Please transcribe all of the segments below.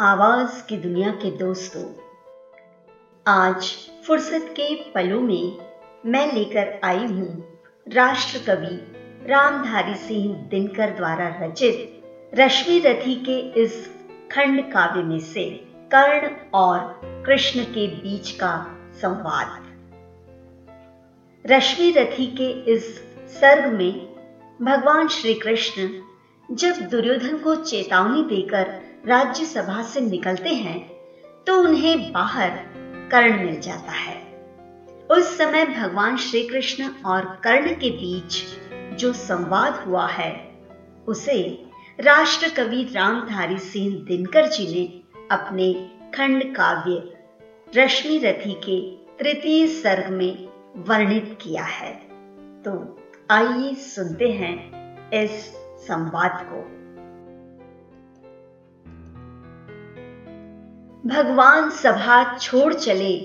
आवाज़ की दुनिया के दोस्तों, आज फुर्सत के पलों में मैं लेकर आई हूँ राष्ट्र कवि रामधारी सिंह दिनकर द्वारा रचित रश्मि रथी के इस खंड काव्य में से कर्ण और कृष्ण के बीच का संवाद। रश्मि रथी के इस सर्ग में भगवान श्री कृष्ण जब दुर्योधन को चेतावनी देकर राज्यसभा से निकलते हैं तो उन्हें बाहर कर्ण मिल जाता है। उस समय भगवान श्री कृष्ण और कर्ण के बीच जो संवाद हुआ है, उसे राष्ट्र कवि रामधारी सिंह दिनकर जी ने अपने खंड काव्य रश्मि रथी के तृतीय सर्ग में वर्णित किया है। तो आइए सुनते हैं इस संवाद को। भगवान सभा छोड़ चले,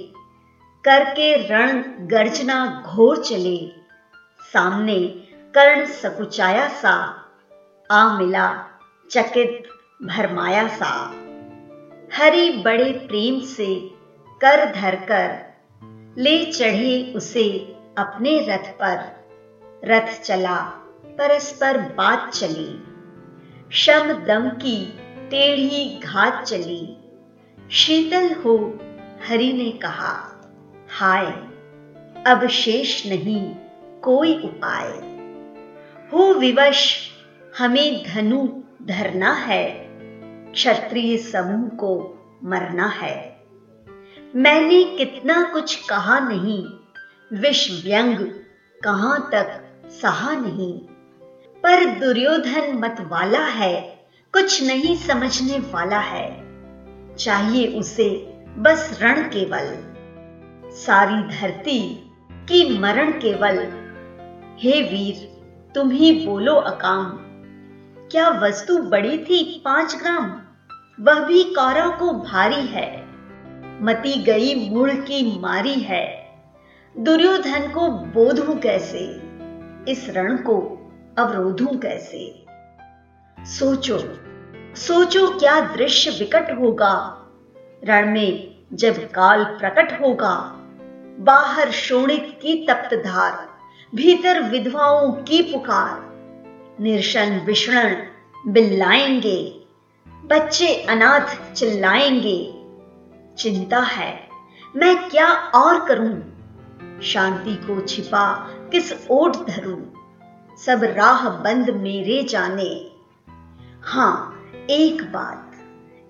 करके रण गर्जना घोर चले। सामने कर्ण सकुचाया सा, आ मिला चकित भरमाया सा। हरि बड़े प्रेम से कर धर कर ले चढ़े उसे अपने रथ पर। रथ चला, परस्पर बात चली। शम दम की टेढ़ी घात चली। शीतल हो, हरि ने कहा, हाय, अब शेष नहीं, कोई उपाय। हो विवश, हमें धनु धरना है, क्षत्रिय समूह को मरना है। मैंने कितना कुछ कहा नहीं, विष व्यंग कहाँ तक सहा नहीं। पर दुर्योधन मत वाला है, कुछ नहीं समझने वाला है। चाहिए उसे, बस रण केवल। सारी धरती की मरण केवल। हे वीर, तुम ही बोलो अकाम। क्या वस्तु बड़ी थी पाँच ग्राम? वह भी कौरव को भारी है। मती गई मूल की मारी है। दुर्योधन को बोधू कैसे? इस रण को अवरोधू कैसे? सोचो सोचो क्या दृश्य विकट होगा। रण में जब काल प्रकट होगा, बाहर शोणित की तप्त धार, भीतर विधवाओं की पुकार। निर्शन विषण बिल्लाएँगे, बच्चे अनाथ चिल्लाएँगे। चिंता है, मैं क्या और करूँ? शांति को छिपा किस ओट धरूं? सब राह बंद मेरे जाने। हाँ, एक बात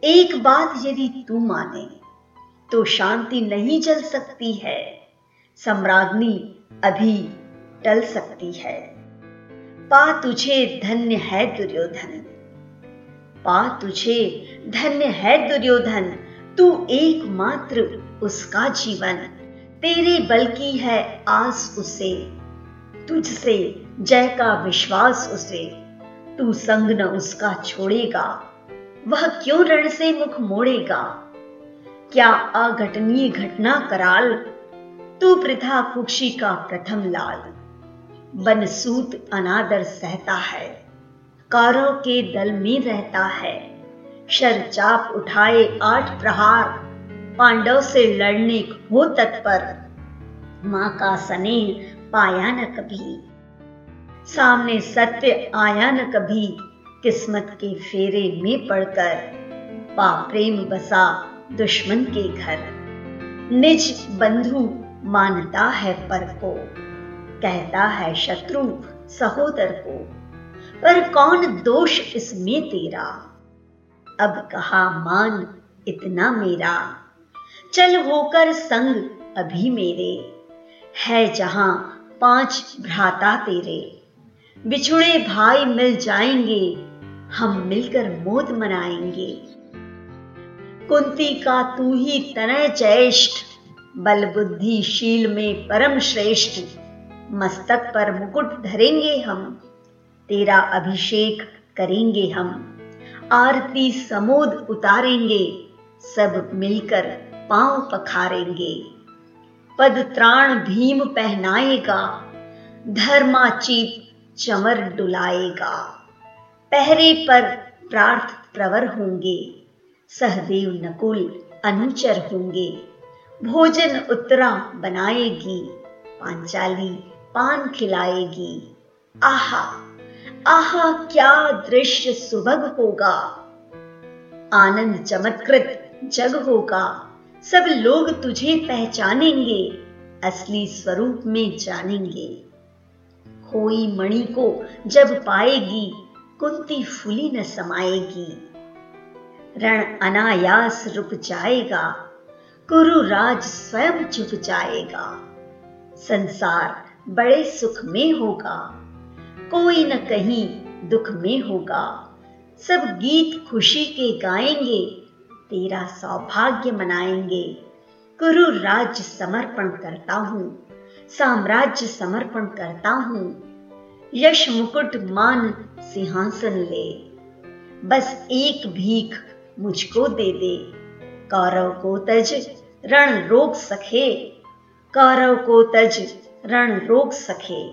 एक बात यदि तू माने तो शांति नहीं जल सकती है। सम्राज्ञी अभी टल सकती है। पा तुझे धन्य है दुर्योधन। पा तुझे धन्य है दुर्योधन। तू एकमात्र उसका जीवन। तेरे बल की है आस उसे। तुझसे जय का विश्वास उसे। तू संग न उसका छोड़ेगा। वह क्यों रण से मुख मोड़ेगा? क्या अघटनीय घटना कराल? तू प्रथा कुक्षी का प्रथम लाल। बनसूत अनादर सहता है। कारों के दल में रहता है। शर चाप उठाए आठ प्रहार। पांडव से लड़ने हो तत्पर। माँ का स्नेह पाया न कभी। सामने सत्य आया न कभी। किस्मत के फेरे में पड़कर पा प्रेम बसा दुश्मन के घर। निज बंधु मानता है पर को, कहता है शत्रु सहोदर को, पर कौन दोष इसमें तेरा? अब कहा मान इतना मेरा, चल होकर संग अभी मेरे। है जहाँ पाँच भ्राता तेरे, बिछुड़े भाई मिल जाएँगे हम मिलकर मोद मनाएँगे। कुंती का तू ही तनय ज्येष्ठ बल बुद्धि शील में परम श्रेष्ठ। मस्तक पर मुकुट धरेंगे हम, तेरा अभिषेक करेंगे हम। आरती समोद उतारेंगे, सब मिलकर पाँव पखारेंगे। पद त्राण भीम पहनाएगा, धर्माचीत चमर डुलाएगा। पहरे पर प्रार्थ प्रवर होंगे। सहदेव नकुल अनुचर होंगे। भोजन उत्तरा बनाएगी, पांचाली पान खिलाएगी। आहा आहा, क्या दृश्य सुभग होगा। आनंद चमत्कृत जग होगा। सब लोग तुझे पहचानेंगे, असली स्वरूप में जानेंगे। खोई मणि को जब पाएगी कुंती फूली न समाएगी। रण अनायास रुक जाएगा, कुरु राज स्वयं चुप जाएगा। संसार बड़े सुख में होगा, कोई न कहीं दुख में होगा। सब गीत खुशी के गाएँगे, तेरा सौभाग्य मनाएँगे। कुरु राज्य समर्पण करता हूँ, साम्राज्य समर्पण करता हूँ यश मुकुट मान सिंहासन ले। बस एक भीख मुझको दे दे। कौरव को तज रण रोक सके। कौरव को तज रण रोक सके।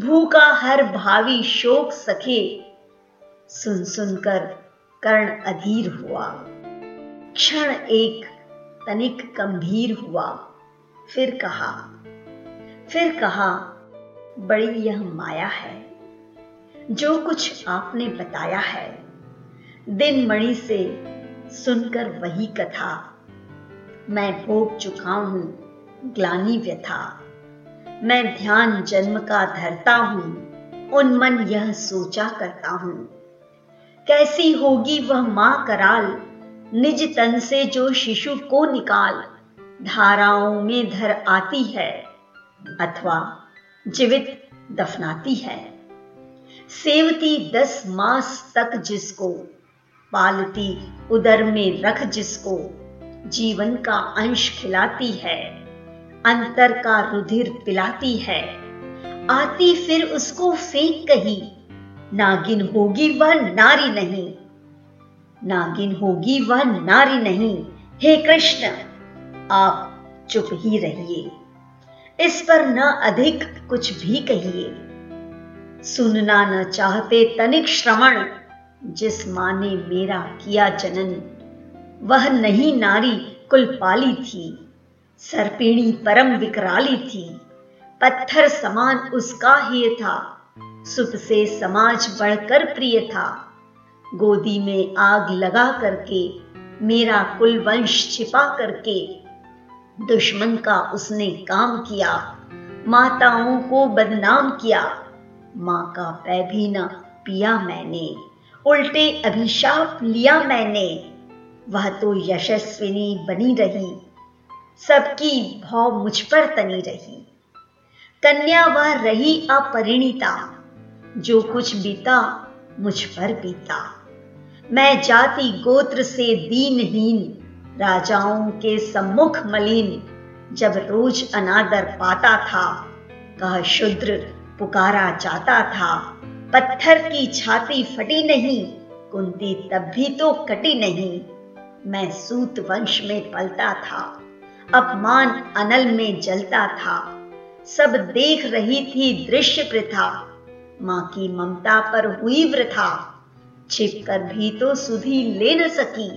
भूखा हर भावी शोक सके। सुन सुनकर कर्ण अधीर हुआ। क्षण एक तनिक गंभीर हुआ। फिर कहा फिर कहा बड़ी यह माया है। जो कुछ आपने बताया है, दिन मणि से सुनकर वही कथा। मैं भोग चुका हूँ, ग्लानी व्यथा। मैं ध्यान जन्म का धरता हूँ, उन मन यह सोचा करता हूँ। कैसी होगी वह माँ कराल, निज तन से जो शिशु को निकाल। धाराओं में धर आती है, अथवा जीवित दफनाती है। सेवती दस मास तक जिसको, पालती उदर में रख जिसको, जीवन का अंश खिलाती है, अंतर का रुधिर पिलाती है। आती फिर उसको फेंक कही, नागिन होगी वह नारी नहीं। नागिन होगी वह नारी नहीं। हे कृष्ण, आप चुप ही रहिए। इस पर न अधिक कुछ भी कहिए। सुनना न चाहते तनिक श्रवण, जिस माँ ने मेरा किया जनन। वह नहीं नारी कुल पाली थी, सरपीणी परम विकराली थी। पत्थर समान उसका ही था, सुत से समाज बढ़कर प्रिय था। गोदी में आग लगा करके, मेरा कुल वंश छिपा करके दुश्मन का उसने काम किया, माताओं को बदनाम किया। माँ का पै भी न पिया मैंने, उल्टे अभिशाप लिया मैंने। वह तो यशस्विनी बनी रही, सबकी भाव मुझ पर तनी रही। कन्या वह रही अपरिणीता, जो कुछ बीता मुझ पर बीता। मैं जाति गोत्र से दीनहीन राजाओं के सम्मुख मलिन, जब रोज अनादर पाता था, कह शुद्र पुकारा जाता था। पत्थर की छाती फटी नहीं, कुंती तब भी तो कटी नहीं। मैं सूत वंश में पलता था, अपमान अनल में जलता था। सब देख रही थी दृश्य प्रथा, माँ की ममता पर हुई वृथा। छिप कर भी तो सुधी ले न सकी।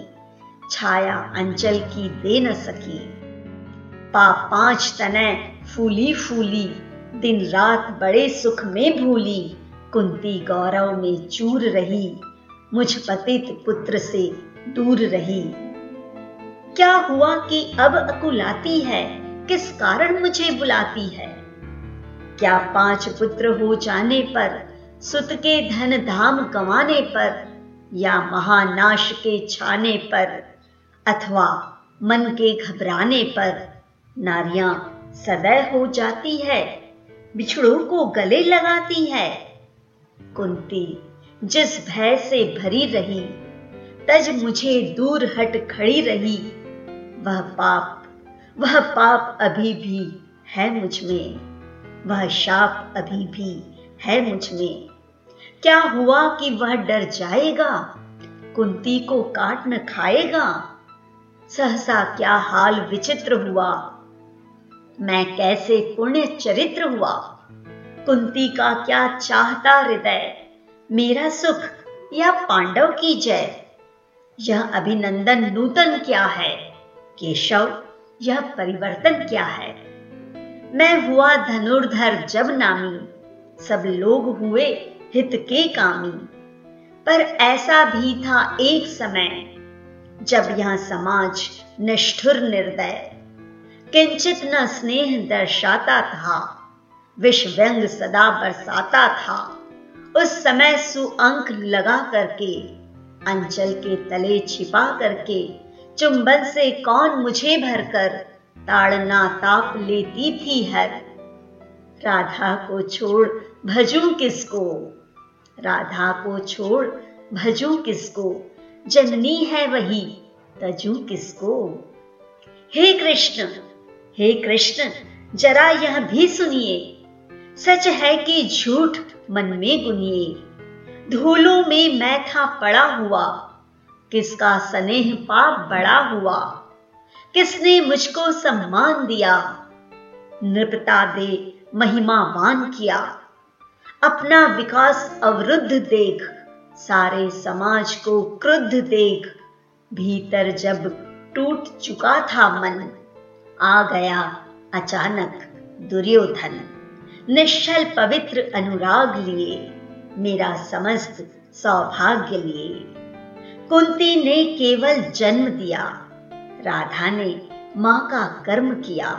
छाया अंचल की दे न सकी। पा पाँच तने फूली फूली, दिन रात बड़े सुख में भूली, कुंती गौरव में चूर रही, मुझ पतित पुत्र से दूर रही। क्या हुआ कि अब अकुलाती है? किस कारण मुझे बुलाती है? क्या पाँच पुत्र हो जाने पर, सुत के धन धाम गंवाने पर, या महानाश के छाने पर अथवा मन के घबराने पर नारियाँ सदैव हो जाती है, बिछड़ों को गले लगाती है। कुंती, जिस भय से भरी रही, तज मुझे दूर हट खड़ी रही। वह पाप वह पाप अभी भी है मुझमें, वह शाप अभी भी है मुझमें। क्या हुआ कि वह डर जाएगा? कुंती को काट न खाएगा? सहसा क्या हाल विचित्र हुआ? मैं कैसे पुण्य चरित्र हुआ? कुंती का क्या चाहता हृदय? मेरा सुख या पांडव की जय? यह अभिनंदन नूतन क्या है? केशव, यह परिवर्तन क्या है? मैं हुआ धनुर्धर जब नामी सब लोग हुए हित के कामी। पर ऐसा भी था एक समय जब यह समाज निष्ठुर निर्दय, किंचित न स्नेह दर्शाता था विश्व व्यंग सदा बरसाता था। उस समय सुअंक लगा करके, अंचल के तले छिपा करके, चुंबन से कौन मुझे भरकर ताड़ना ताप लेती थी हर। राधा को छोड़ भजू किसको? राधा को छोड़ भजू किसको? जननी है वही, तजू किसको? हे कृष्ण हे कृष्ण, जरा यह भी सुनिए। सच है कि झूठ मन में गुनिए। धूलों में मैं था पड़ा हुआ, किसका स्नेह पाप बड़ा हुआ? किसने मुझको सम्मान दिया? नृपता दे महिमावान किया। अपना विकास अवरुद्ध देख सारे समाज को क्रुद्ध देख, भीतर जब टूट चुका था मन, आ गया अचानक दुर्योधन। निश्चल पवित्र अनुराग लिए, मेरा समस्त सौभाग्य लिए। कुंती ने केवल जन्म दिया, राधा ने माँ का कर्म किया,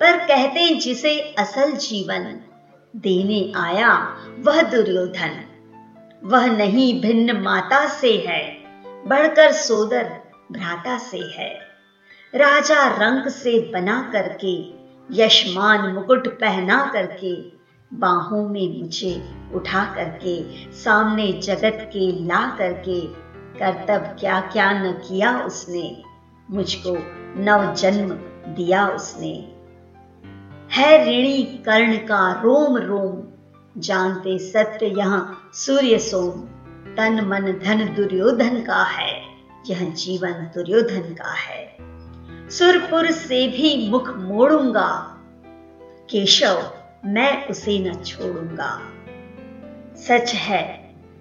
पर कहते जिसे असल जीवन देने आया वह दुर्योधन। वह नहीं भिन्न माता से है, बढ़कर सोदर भ्राता से है। राजा रंग से बना करके, यशमान मुकुट पहना करके, बाहों में मुझे उठा करके, सामने जगत के ला करके, कर्तव्य क्या क्या न किया उसने, मुझको नव जन्म दिया उसने। है ऋणी कर्ण का रोम रोम जानते सत्य यहाँ सूर्य सोम। तन मन धन दुर्योधन का है, यह जीवन दुर्योधन का है। सुरपुर से भी मुख मोड़ूँगा, केशव मैं उसे न छोड़ूँगा। सच है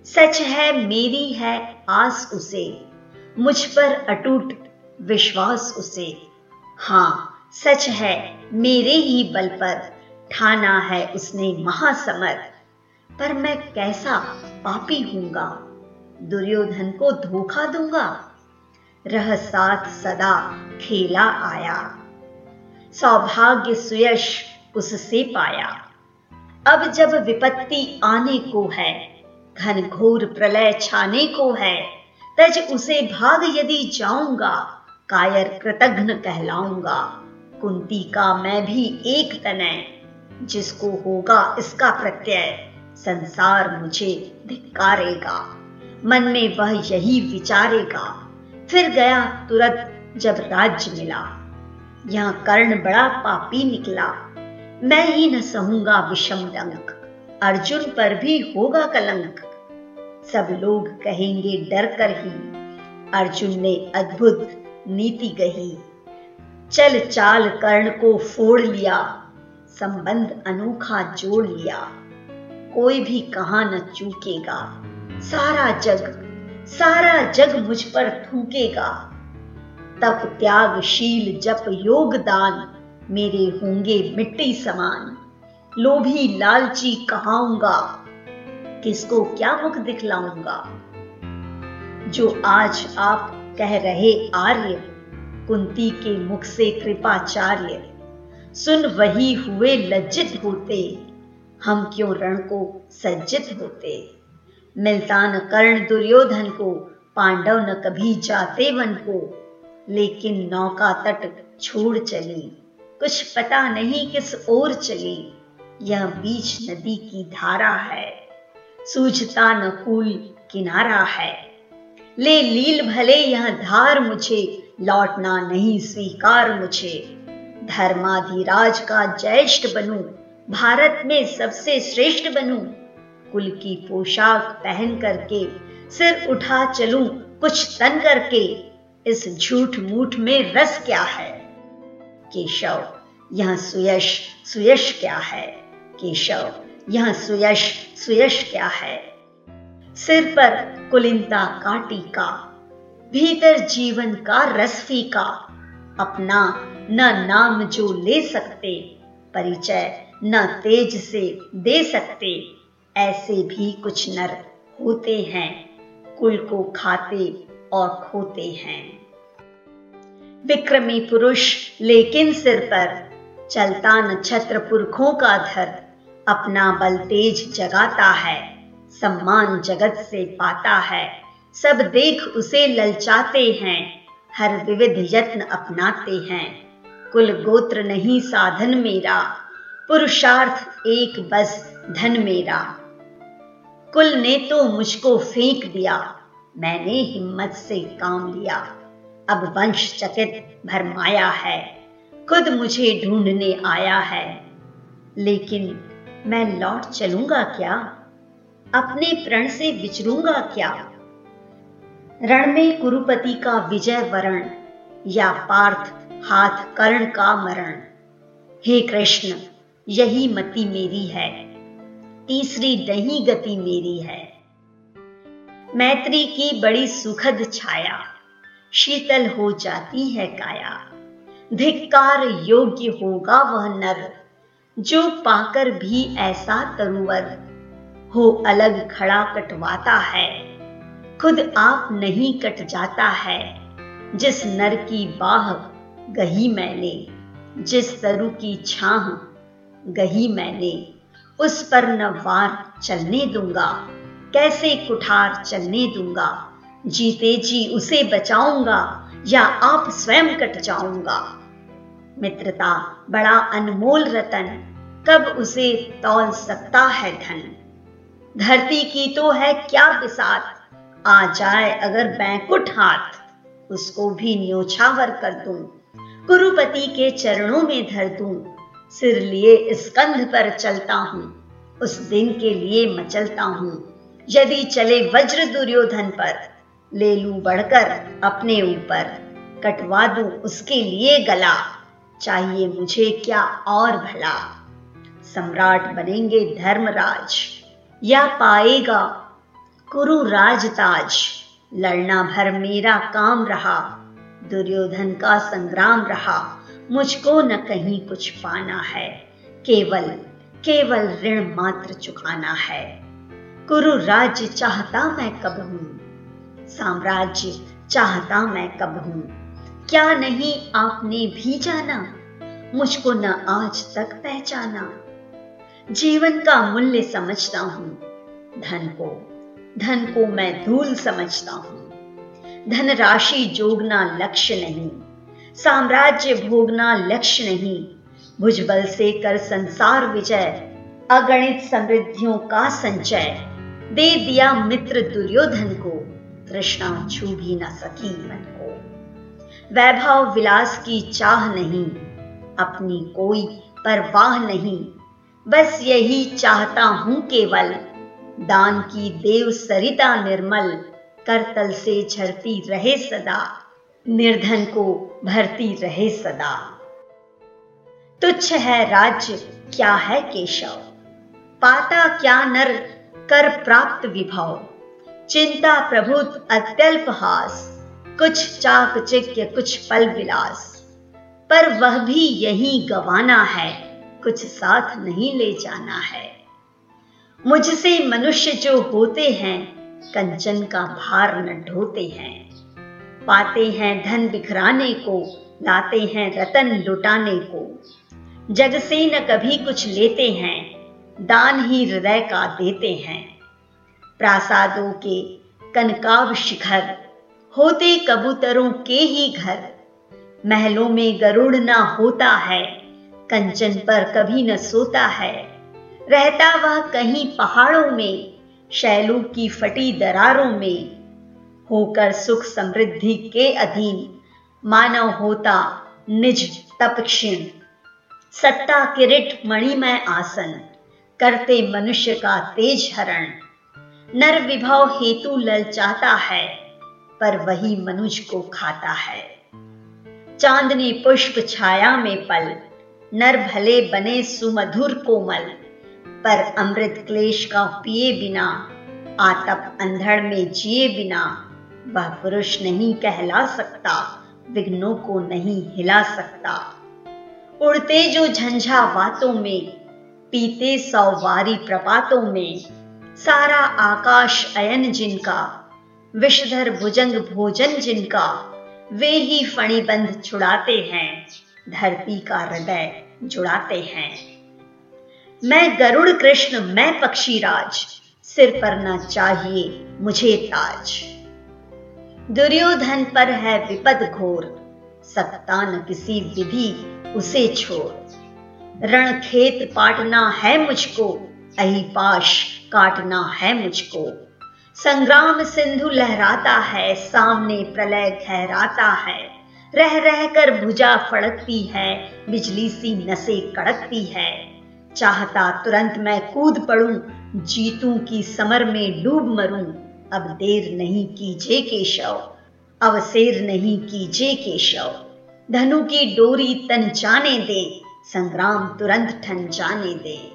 सच है मेरी है आस उसे, मुझ पर अटूट विश्वास उसे। हाँ, सच है मेरे ही बल पर ठाना है उसने महासमर। पर मैं कैसा पापी हूँगा? दुर्योधन को धोखा दूँगा? रह साथ सदा खेला आया। सौभाग्य सुयश उससे पाया। अब जब विपत्ति आने को है, घन घोर प्रलय छाने को है, तज उसे भाग यदि जाऊँगा, कायर कृतघ्न कहलाऊँगा। कुंती का मैं भी एक तनय। जिसको होगा इसका प्रत्यय, संसार मुझे धिकारेगा मन में वह यही विचारेगा। फिर गया तुरंत जब राज्य मिला। यहाँ कर्ण बड़ा पापी निकला। मैं ही न सहूँगा विषम रंग। अर्जुन पर भी होगा कलंक। सब लोग कहेंगे डर कर ही। अर्जुन ने अद्भुत नीति गही चल चाल कर्ण को फोड़ लिया। संबंध अनोखा जोड़ लिया। कोई भी कहा न चूकेगा। सारा जग सारा जग मुझ पर थूकेगा। तप त्यागशील जप योगदान मेरे होंगे मिट्टी समान। लोभी लालची कहाऊँगा। किसको क्या मुख दिखलाऊँगा? जो आज आप कह रहे आर्य, कुंती के मुख से कृपाचार्य। सुन वही हुए लज्जित होते। हम क्यों रण को सज्जित होते? मिलता न कर्ण दुर्योधन को, पांडव न कभी जाते वन को। लेकिन नौका तट छोड़ चली। कुछ पता नहीं किस ओर चली। यह बीच नदी की धारा है। सूझता न कूल किनारा है। ले लील भले यह धार मुझे, लौटना नहीं स्वीकार मुझे। धर्माधिराज का ज्येष्ठ बनूं, भारत में सबसे श्रेष्ठ बनूं। कुल की पोशाक पहन करके सिर उठा चलूँ, कुछ तन करके। इस झूठ मूठ में रस क्या है? केशव, यह सुयश सुयश क्या है? केशव, यह सुयश सुयश क्या है? सिर पर कुलिंता का टीका भीतर जीवन का रस फीका। अपना न नाम जो ले सकते, परिचय न तेज से दे सकते, ऐसे भी कुछ नर होते हैं, कुल को खाते और खोते हैं। विक्रमी पुरुष लेकिन सिर पर चलता नक्षत्र पुरखों का धर, अपना बल तेज जगाता है, सम्मान जगत से पाता है, सब देख उसे ललचाते हैं। हर विविध यत्न अपनाते हैं। कुल गोत्र नहीं साधन मेरा, पुरुषार्थ एक बस धन मेरा। कुल ने तो मुझको फेंक दिया, मैंने हिम्मत से काम लिया। अब वंश चकित भरमाया है, खुद मुझे ढूँढने आया है। लेकिन मैं लौट चलूँगा क्या? अपने प्रण से विचरूँगा क्या? रण में कुरुपति का विजय वरण या पार्थ हाथ कर्ण का मरण। हे कृष्ण, यही मति मेरी है, तीसरी नहीं गति मेरी है। मैत्री की बड़ी सुखद छाया, शीतल हो जाती है काया। धिक्कार योग्य होगा वह नर, जो पाकर भी ऐसा तरुवर, हो अलग खड़ा कटवाता है। खुद आप नहीं कट जाता है। जिस नर की बाह गही मैंने, जिस तरु की छाह गही मैंने, उस पर न वार चलने दूँगा, कैसे कुठार चलने दूँगा, जीते जी उसे बचाऊँगा या आप स्वयं कट जाऊँगा। मित्रता बड़ा अनमोल रतन, कब उसे तौल सकता है धन। धरती की तो है क्या बिसात आ जाए, अगर बैंकुट हाथ, उसको भी न्योछावर कर दूँ। गुरुपति के चरणों में धर दूँ। सिर लिए स्कंध पर चलता हूँ। उस दिन के लिए मचलता हूँ। यदि चले वज्र दुर्योधन पर, ले लू बढ़कर अपने ऊपर। कटवा दूँ उसके लिए गला, चाहिए मुझे क्या और भला। सम्राट बनेंगे धर्मराज। या पाएगा कुरु राजताज। लड़ना भर मेरा काम रहा, दुर्योधन का संग्राम रहा। मुझको न कहीं कुछ पाना है, केवल केवल ऋण मात्र चुकाना है। कुरु राज्य चाहता मैं कब हूँ? साम्राज्य चाहता मैं कब हूँ? क्या नहीं आपने भी जाना? मुझको न आज तक पहचाना। जीवन का मूल्य समझता हूँ, धन को। धन को मैं धूल समझता हूँ। धन राशि जोगना लक्ष्य नहीं। साम्राज्य भोगना लक्ष्य नहीं। भुजबल से कर संसार विजय। अगणित समृद्धियों का संचय। दे दिया मित्र दुर्योधन को। तृष्णा छू भी न सकी मन को। वैभव विलास की चाह नहीं। अपनी कोई परवाह नहीं। बस यही चाहता हूँ केवल दान की देव सरिता निर्मल, करतल से झरती रहे सदा, निर्धन को भरती रहे सदा। तुच्छ है राज्य क्या है केशव? पाता क्या नर, कर प्राप्त विभव। चिंता प्रभुत अत्यल्प हास, कुछ चाकचिक्य कुछ पल विलास। पर वह भी यही गवाना है, कुछ साथ नहीं ले जाना है। मुझसे मनुष्य जो होते हैं, कंचन का भार न ढोते हैं। पाते हैं धन बिखराने को, लाते हैं रतन लुटाने को। जग से न कभी कुछ लेते हैं, दान ही हृदय का देते हैं। प्रासादों के कनकाव शिखर, होते कबूतरों के ही घर। महलों में गरुड़ ना होता है, कंचन पर कभी न सोता है। रहता वह कहीं पहाड़ों में, शैलू की फटी दरारों में। होकर सुख समृद्धि के अधीन मानव होता निज तपक्षीण सत्ता किरिट मणिमय आसन, करते मनुष्य का तेज हरण। नर विभव हेतु ललचाता है, पर वही मनुष्य को खाता है। चांदनी पुष्प छाया में पल, नर भले बने सुमधुर कोमल। पर अमृत क्लेश का पिए बिना, आतप अंधड़ में जिए बिना, वह पुरुष नहीं कहला सकता, विघ्नों को नहीं हिला सकता। उड़ते जो झंझा बातों में, पीते सौवारी प्रपातों में, सारा आकाश अयन जिनका, विषधर भुजंग भोजन जिनका, वे ही फणिबंध छुड़ाते हैं, धरती का हृदय जुड़ाते हैं। मैं गरुड़ कृष्ण, मैं पक्षीराज सिर पर न चाहिए मुझे ताज। दुर्योधन पर है विपद घोर सकता न किसी विधि उसे छोड़ रण खेत पाटना है मुझको, अहिपाश काटना है मुझको। संग्राम सिंधु लहराता है, सामने प्रलय ठहराता है। रह रह कर भुजा फड़कती है, बिजली सी नसें कड़कती है। चाहता तुरंत मैं कूद पड़ूं, जीतूं की समर में डूब मरूं। अब देर नहीं कीजे केशव अवसेर नहीं कीजे केशव। धनु की डोरी तन जाने दे, संग्राम तुरंत ठन जाने दे।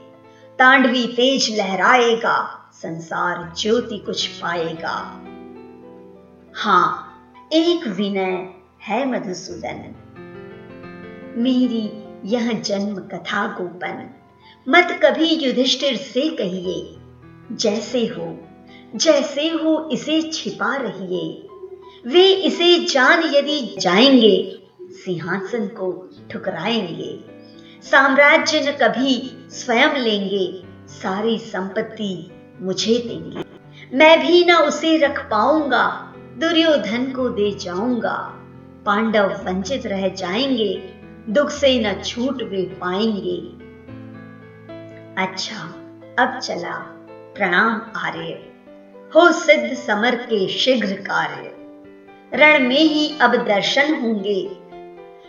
तांडवी तेज लहराएगा, संसार ज्योति कुछ पाएगा। हाँ एक विनय है मधुसूदन। मेरी यह जन्म कथा गोपन। मत कभी युधिष्ठिर से कहिए, जैसे हो जैसे हो इसे छिपा रहिए। वे इसे जान यदि जाएँगे, सिंहासन को ठुकराएँगे। साम्राज्य न कभी स्वयं लेंगे, सारी संपत्ति मुझे देंगे। मैं भी ना उसे रख पाऊँगा, दुर्योधन को दे जाऊँगा। पांडव वंचित रह जाएँगे, दुख से न छूट वे पाएँगे। अच्छा अब चला। प्रणाम आर्य। हो सिद्ध समर के शीघ्र कार्य। रण में ही अब दर्शन होंगे।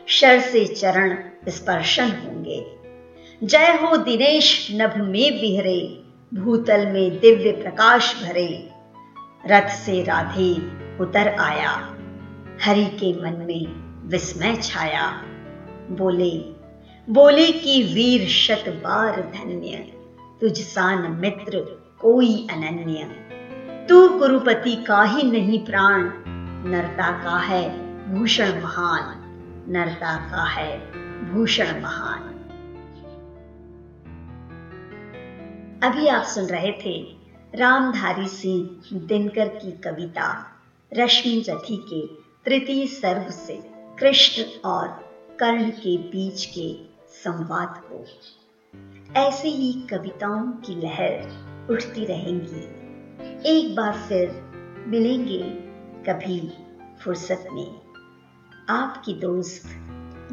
शर से चरण स्पर्शन होंगे। जय हो दिनेश, नभ में बिहरे। भूतल में दिव्य प्रकाश भरे। रथ से राधे उतर आया। हरि के मन में विस्मय छाया। बोले बोले कि वीर शत बार धन्य, तुझ सान मित्र कोई अनन्य। तू कुरुपति का ही नहीं प्राण, नरता का है भूषण महान, नरता का है भूषण महान। अभी आप सुन रहे थे रामधारी सिंह दिनकर की कविता, रश्मि रथी के तृतीय सर्व से कृष्ण और कर्ण के बीच के संवाद को ऐसे ही कविताओं की लहर उठती रहेंगी। एक बार फिर मिलेंगे कभी फुर्सत में। आपकी दोस्त,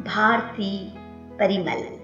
भारती परिमल।